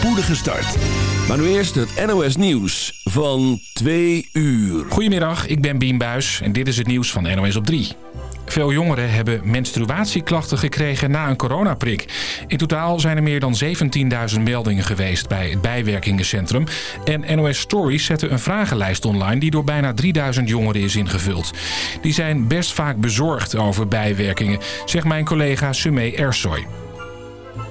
spoedige start. Maar nu eerst het NOS Nieuws van 2 uur. Goedemiddag, ik ben Bien Buis en dit is het nieuws van NOS op 3. Veel jongeren hebben menstruatieklachten gekregen na een coronaprik. In totaal zijn er meer dan 17.000 meldingen geweest bij het bijwerkingencentrum. En NOS Stories zette een vragenlijst online die door bijna 3000 jongeren is ingevuld. Die zijn best vaak bezorgd over bijwerkingen, zegt mijn collega Sumé Ersoy.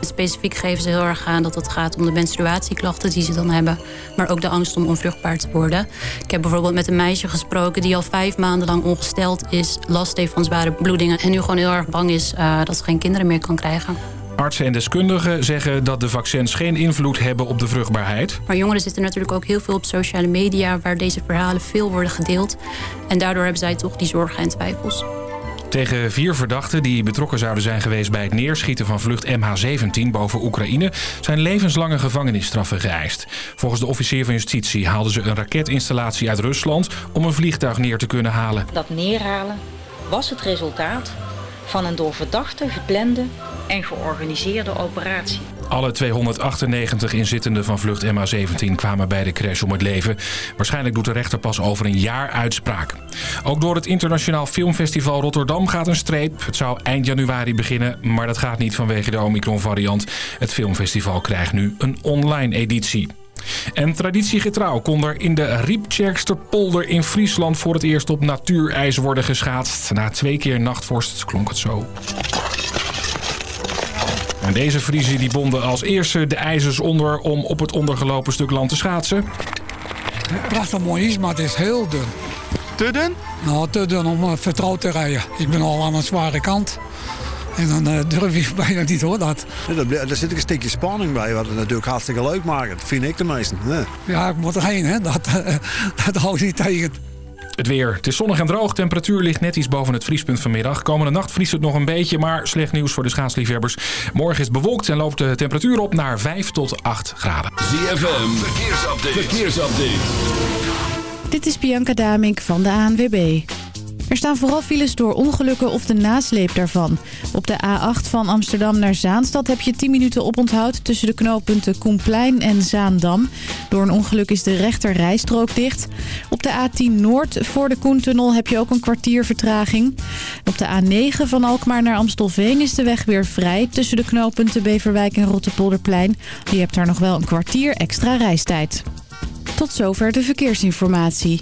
Specifiek geven ze heel erg aan dat het gaat om de menstruatieklachten die ze dan hebben. Maar ook de angst om onvruchtbaar te worden. Ik heb bijvoorbeeld met een meisje gesproken die al vijf maanden lang ongesteld is. Last heeft van zware bloedingen. En nu gewoon heel erg bang is uh, dat ze geen kinderen meer kan krijgen. Artsen en deskundigen zeggen dat de vaccins geen invloed hebben op de vruchtbaarheid. Maar jongeren zitten natuurlijk ook heel veel op sociale media... waar deze verhalen veel worden gedeeld. En daardoor hebben zij toch die zorgen en twijfels. Tegen vier verdachten die betrokken zouden zijn geweest bij het neerschieten van vlucht MH17 boven Oekraïne zijn levenslange gevangenisstraffen geëist. Volgens de officier van justitie haalden ze een raketinstallatie uit Rusland om een vliegtuig neer te kunnen halen. Dat neerhalen was het resultaat van een door verdachten geplande en georganiseerde operatie. Alle 298 inzittenden van vlucht MH17 kwamen bij de crash om het leven. Waarschijnlijk doet de rechter pas over een jaar uitspraak. Ook door het Internationaal Filmfestival Rotterdam gaat een streep. Het zou eind januari beginnen, maar dat gaat niet vanwege de Omicron-variant. Het filmfestival krijgt nu een online editie. En traditiegetrouw kon er in de Rieptjerkster polder in Friesland voor het eerst op natuurijs worden geschaatst. Na twee keer nachtvorst klonk het zo. En deze Friese die bonden als eerste de ijzers onder om op het ondergelopen stuk land te schaatsen. Prachtig mooi is, maar het is heel dun. Te dun? Nou, te dun om uh, vertrouwd te rijden. Ik ben al aan een zware kant. En dan uh, durf je bijna niet hoor dat. Ja, daar zit een stukje spanning bij, wat het natuurlijk hartstikke leuk maakt. Dat vind ik de meesten. Ja, ja ik moet erheen, hè. Dat, uh, dat hou ik niet tegen. Het weer. Het is zonnig en droog. Temperatuur ligt net iets boven het vriespunt vanmiddag. Komende nacht vriest het nog een beetje, maar slecht nieuws voor de schaatsliefhebbers. Morgen is het bewolkt en loopt de temperatuur op naar 5 tot 8 graden. ZFM, verkeersupdate. verkeersupdate. Dit is Bianca Damink van de ANWB. Er staan vooral files door ongelukken of de nasleep daarvan. Op de A8 van Amsterdam naar Zaanstad heb je 10 minuten oponthoud... tussen de knooppunten Koenplein en Zaandam. Door een ongeluk is de rechter rijstrook dicht. Op de A10 Noord voor de Koentunnel heb je ook een kwartier vertraging. Op de A9 van Alkmaar naar Amstelveen is de weg weer vrij... tussen de knooppunten Beverwijk en Rottepolderplein. Je hebt daar nog wel een kwartier extra reistijd. Tot zover de verkeersinformatie.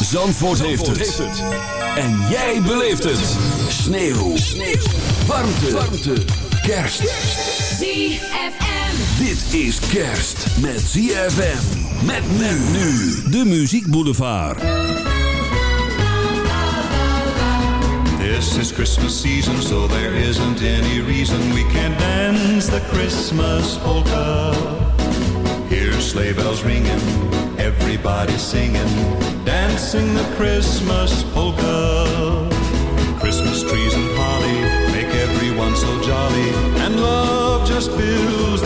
Zandvoort, heeft, het. En jij beleeft het. Sneeuw. Sneeuw. Warmte. Warmte. Kerst. ZFM. Dit is kerst met ZFM. Met men nu. De Muziek Boulevard. This is Christmas season, so there isn't any reason we can't dance the Christmas polka. Hear sleigh bells ringing, everybody singing, dancing the Christmas polka. Christmas trees and holly make everyone so jolly, and love just fills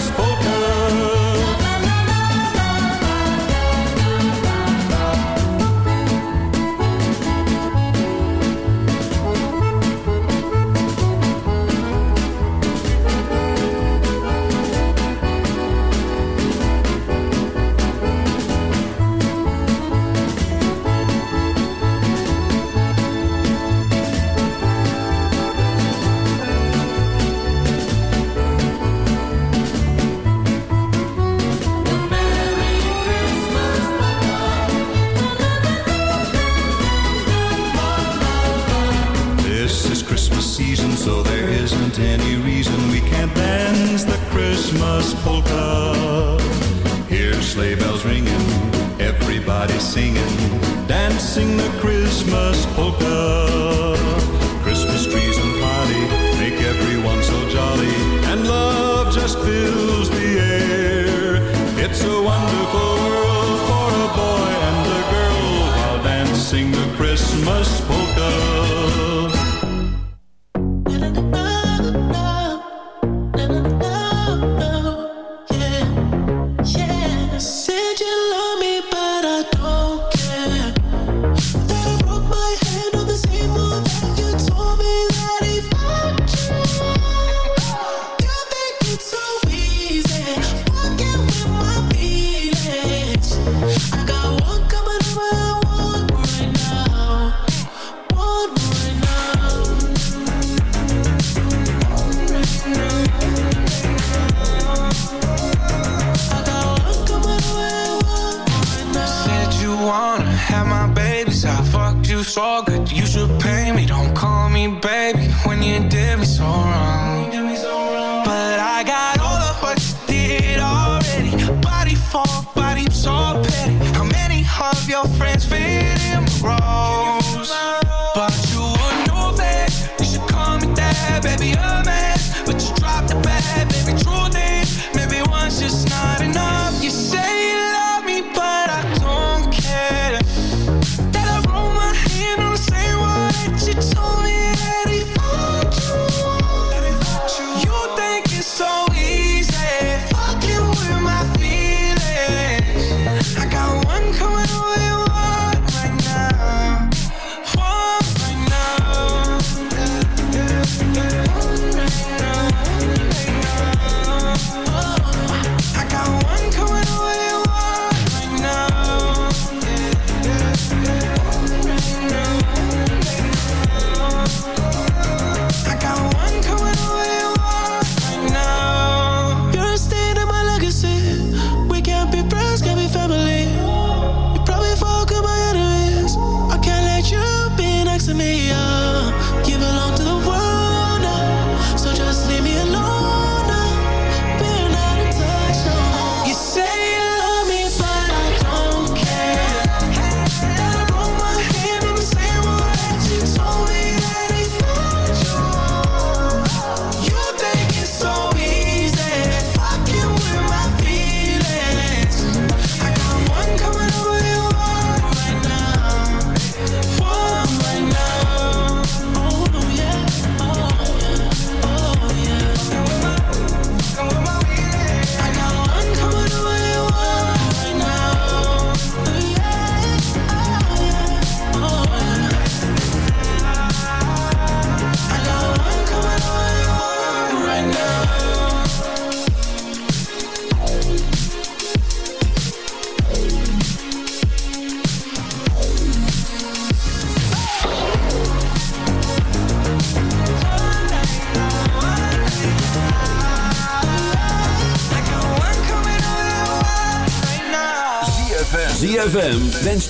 everybody singing, dancing the Christmas.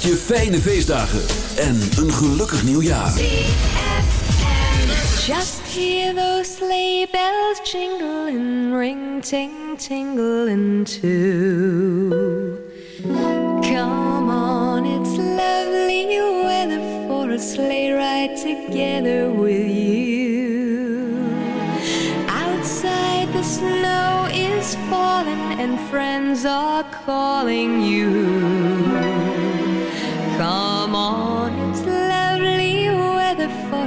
je fijne feestdagen en een gelukkig nieuwjaar. Just hear those sleigh bells jingle and ring ting tingle too. Come on, it's lovely weather for a sleigh ride together with you. Outside the snow is falling and friends are calling you.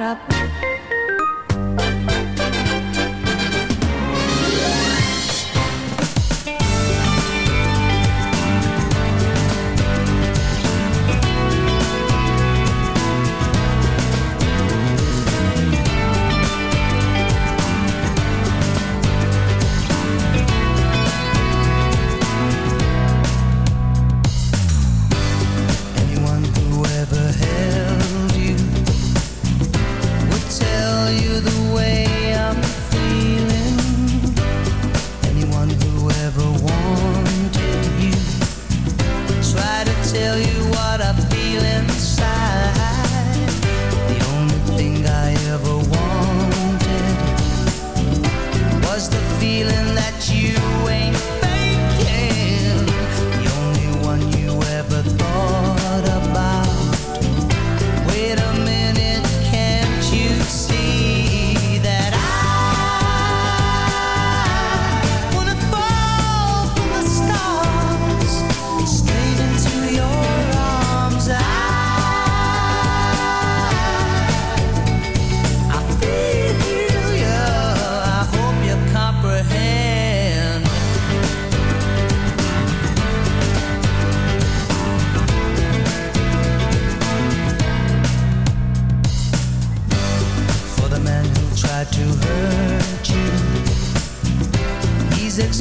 up.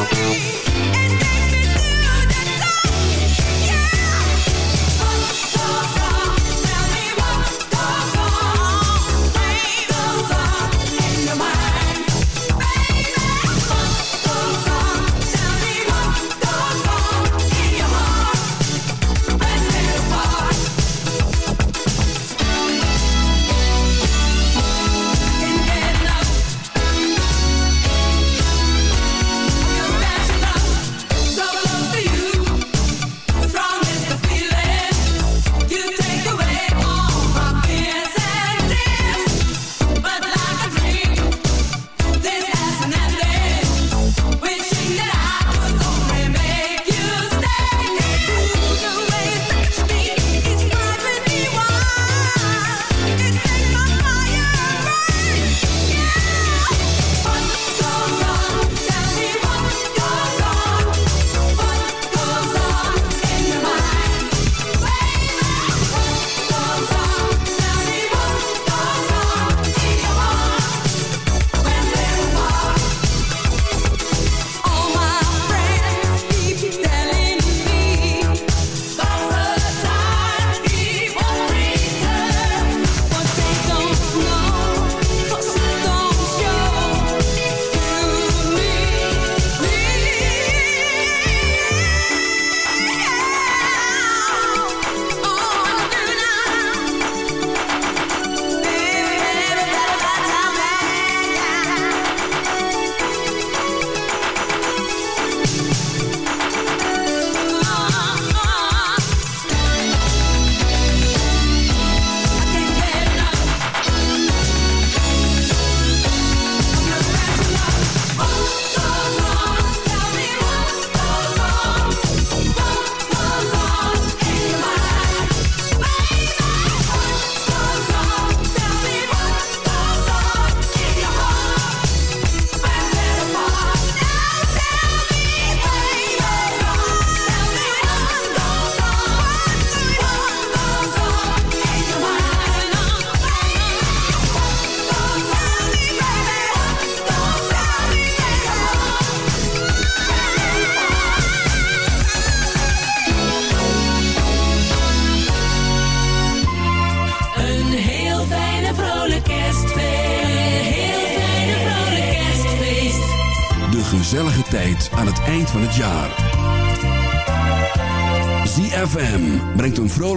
Música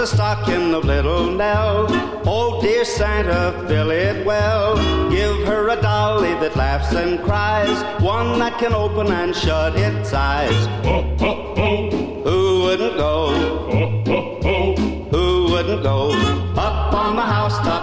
the stocking of little Nell. Oh, dear Santa, fill it well. Give her a dolly that laughs and cries, one that can open and shut its eyes. Oh, oh, oh. Who wouldn't go? Oh, oh, oh. Who wouldn't go? Up on the housetop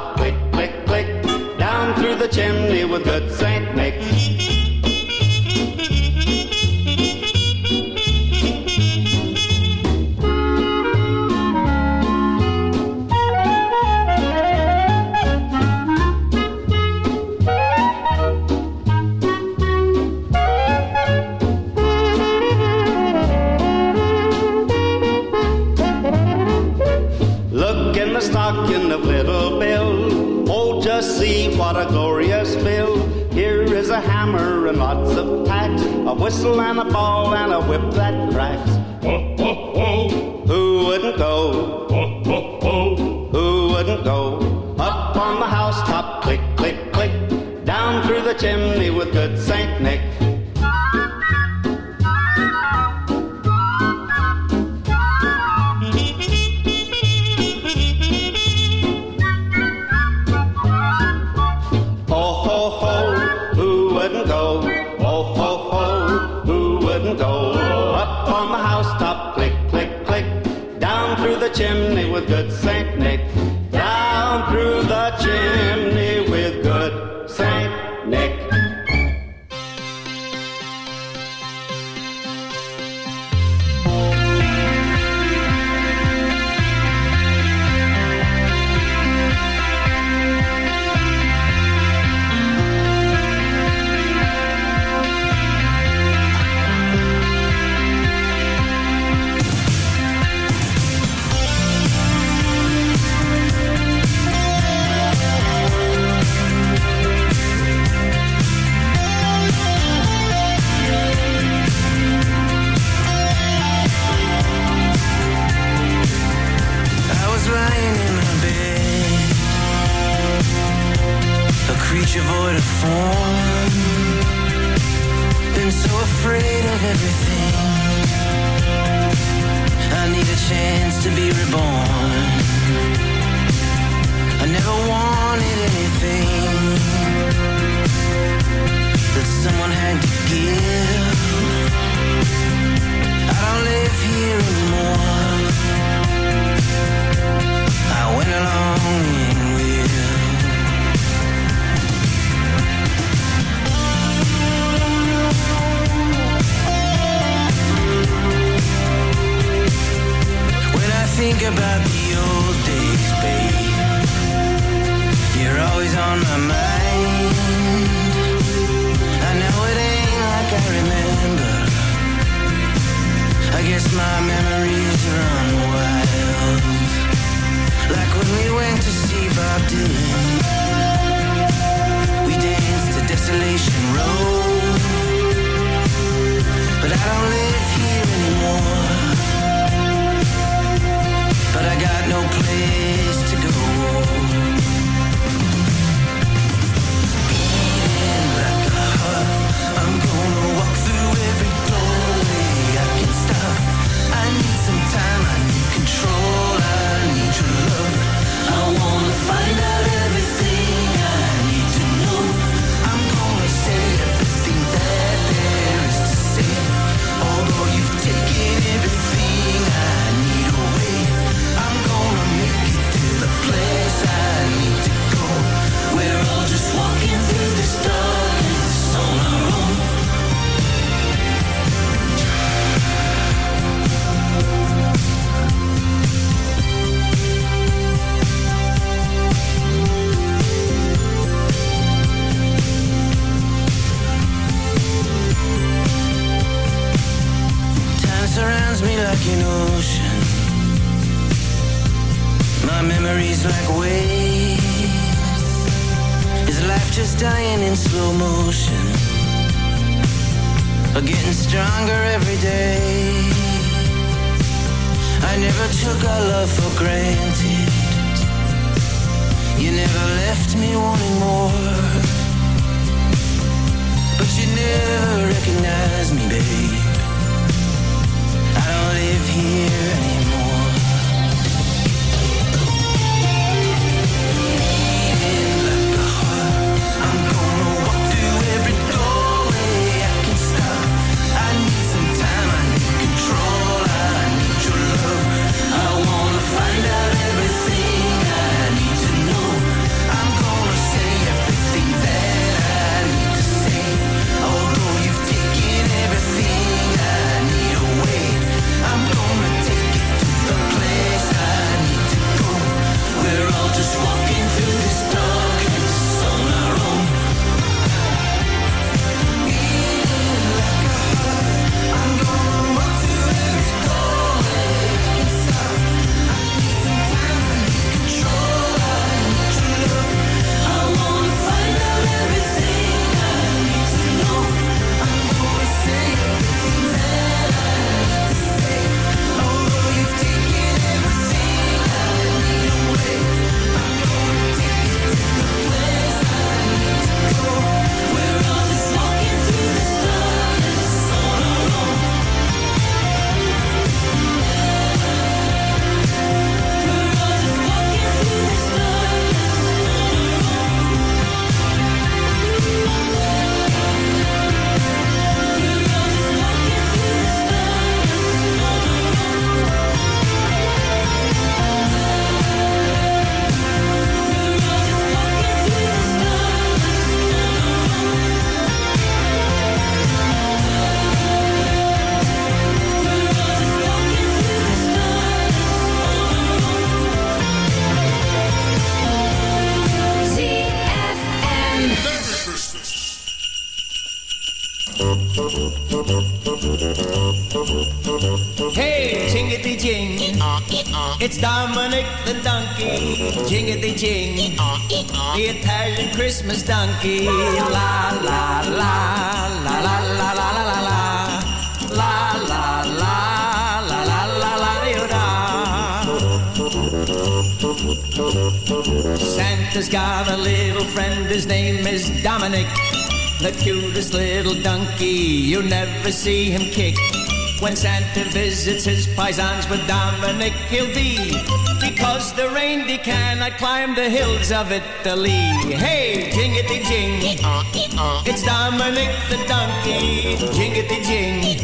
donkey. La la la la la la la la la la. La la la la la la la la Santa's got a little friend, his name is Dominic. The cutest little donkey, you never see him kick. When Santa visits his paisans with Dominic, he'll be. Because the reindeer cannot climb the hills of Italy. Hey, jingity jing. It's Dominic the donkey. Jingity jing.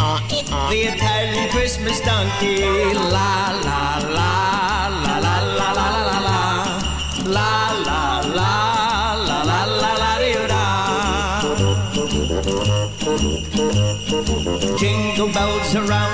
The Italian Christmas donkey. La la la la la la la la la la. La la la la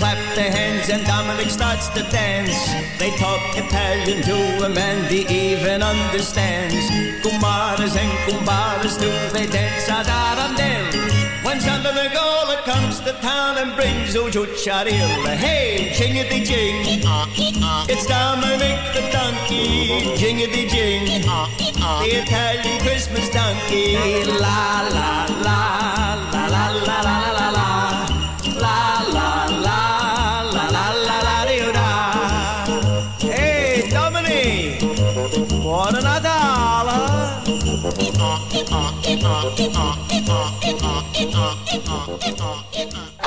clap their hands and Dominic starts to dance. They talk Italian to him and he even understands. Kumaras and kumbaras do they dance a darandel. When Santa Nicola comes to town and brings Uju Charil, hey, jingity jing. It's Dominic the donkey, jingity jing. The Italian Christmas donkey, la la la どこ?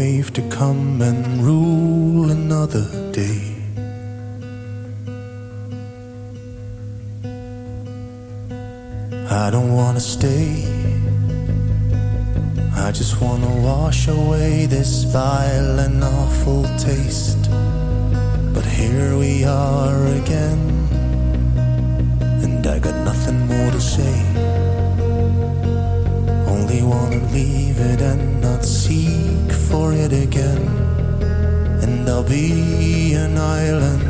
Wave to come and rule another day. I don't wanna stay. I just wanna wash away this vile and awful taste. But here we are again, and I got nothing more to say. Only wanna leave it and not seek for it again. And I'll be an island,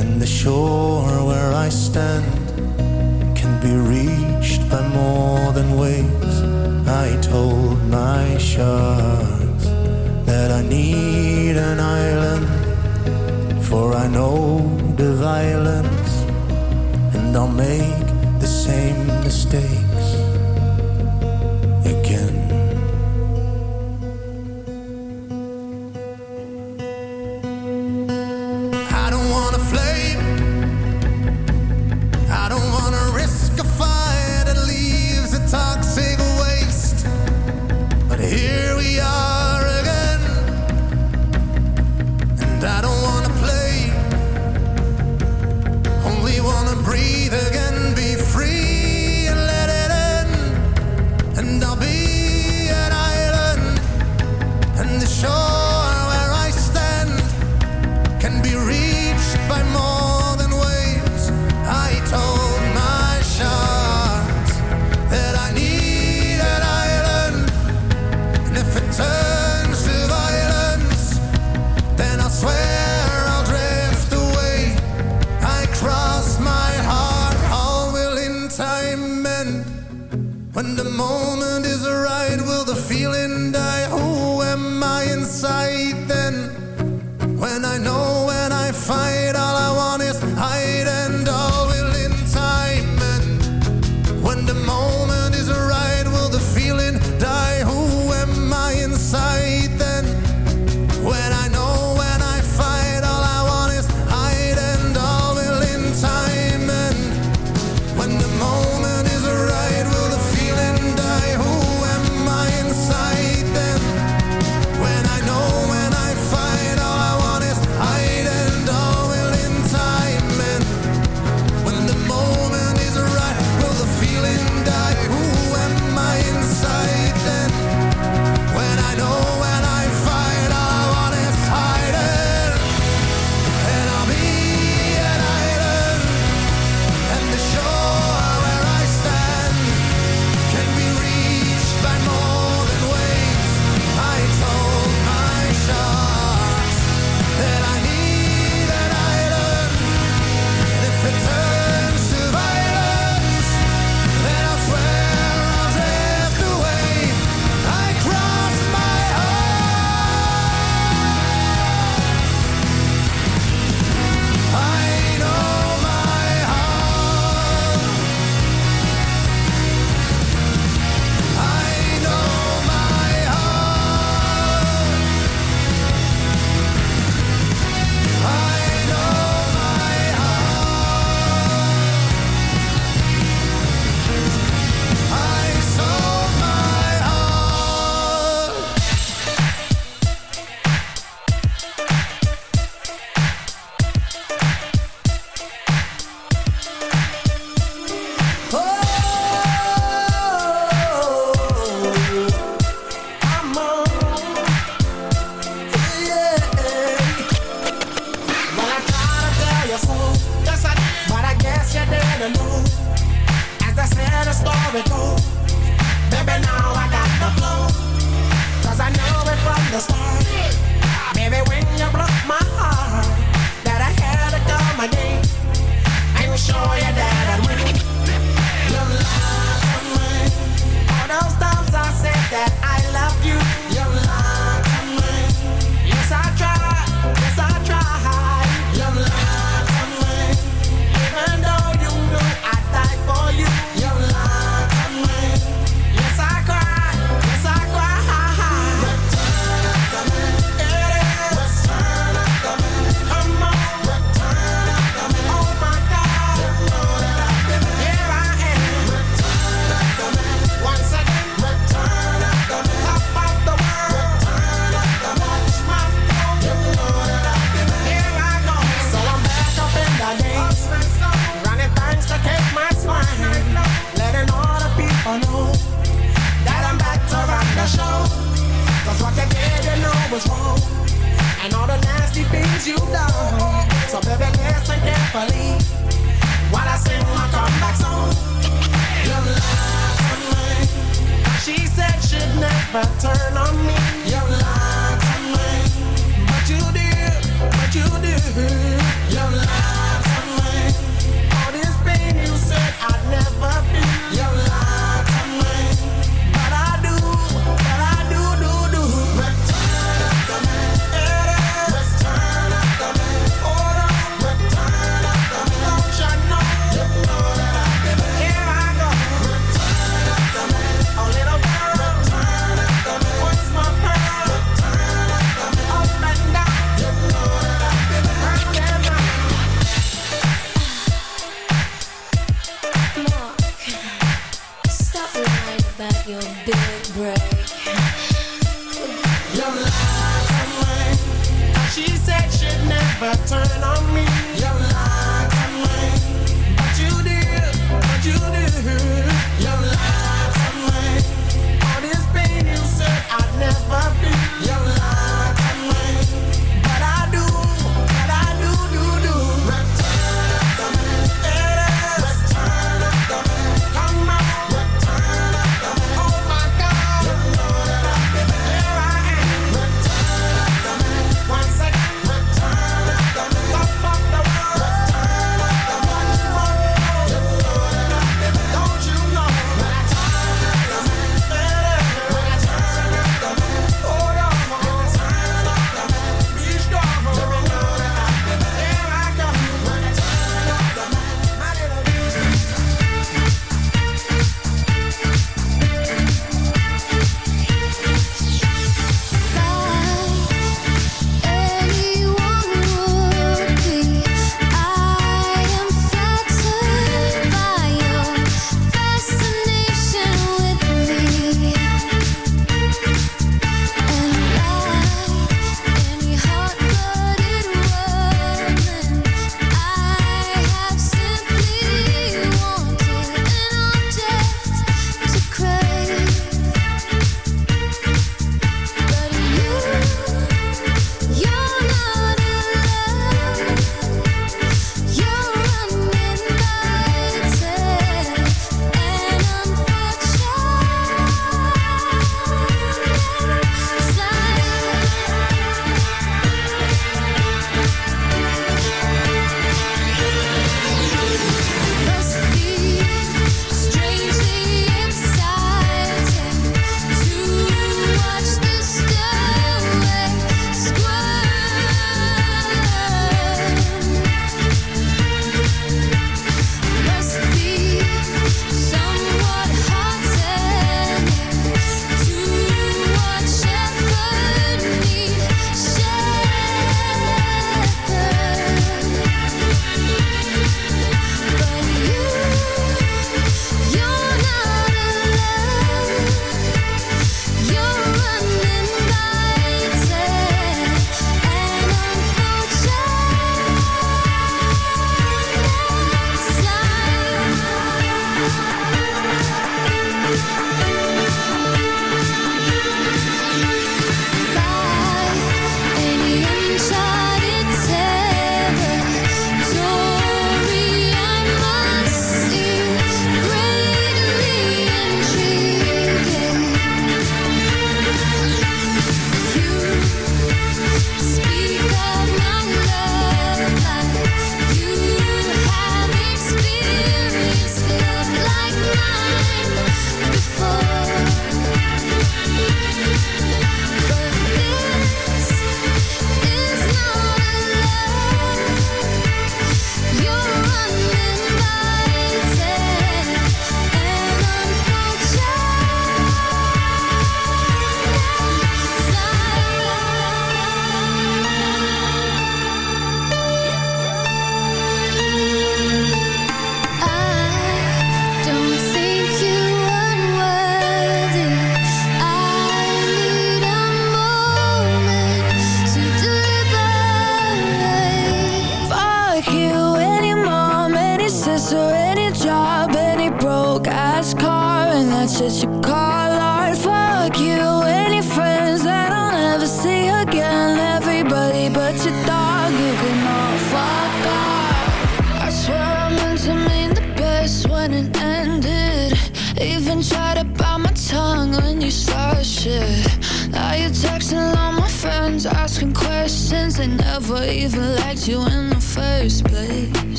and the shore where I stand can be reached by more than waves. I told my sharks that I need an island, for I know the violence, and I'll make the same mistakes when the moment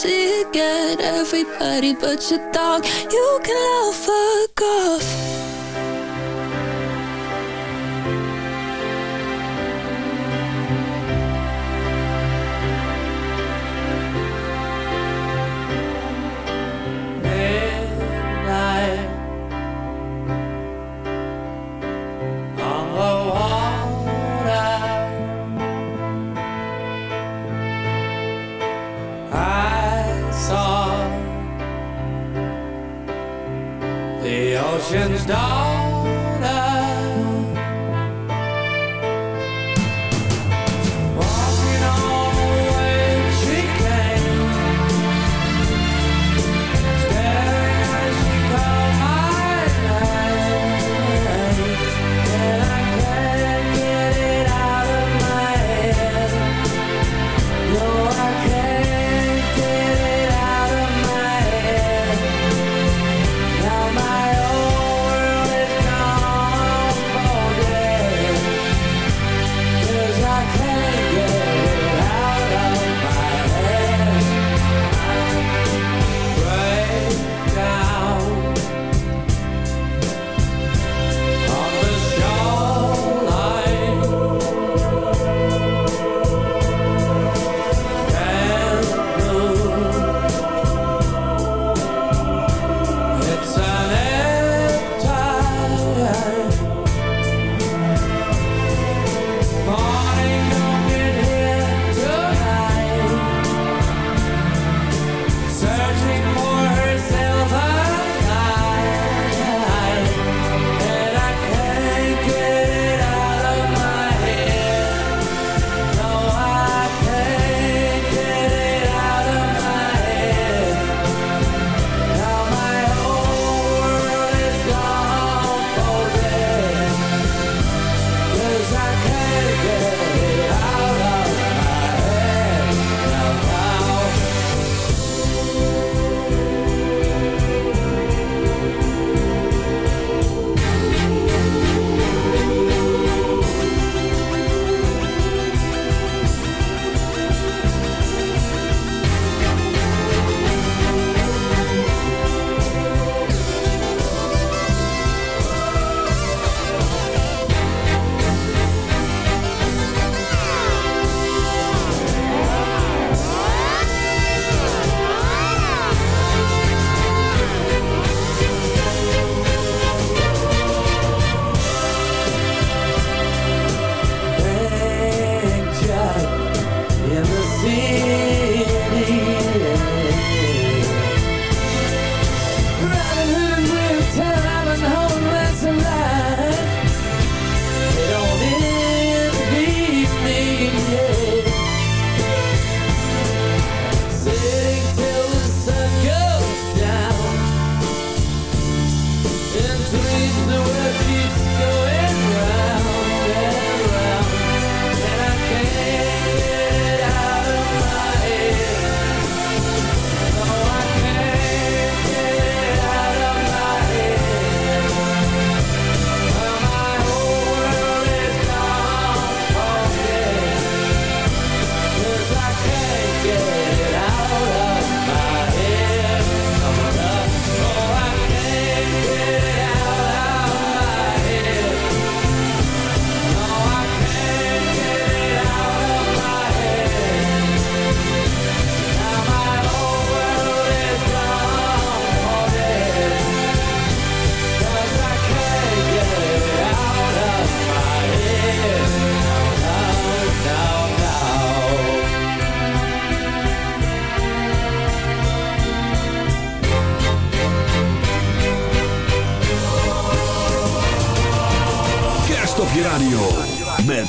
sick at everybody but your dog. You can love her. star.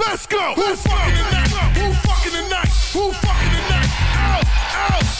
Let's go. Who fucking tonight? Who fucking tonight? Who fucking tonight? Out. Out.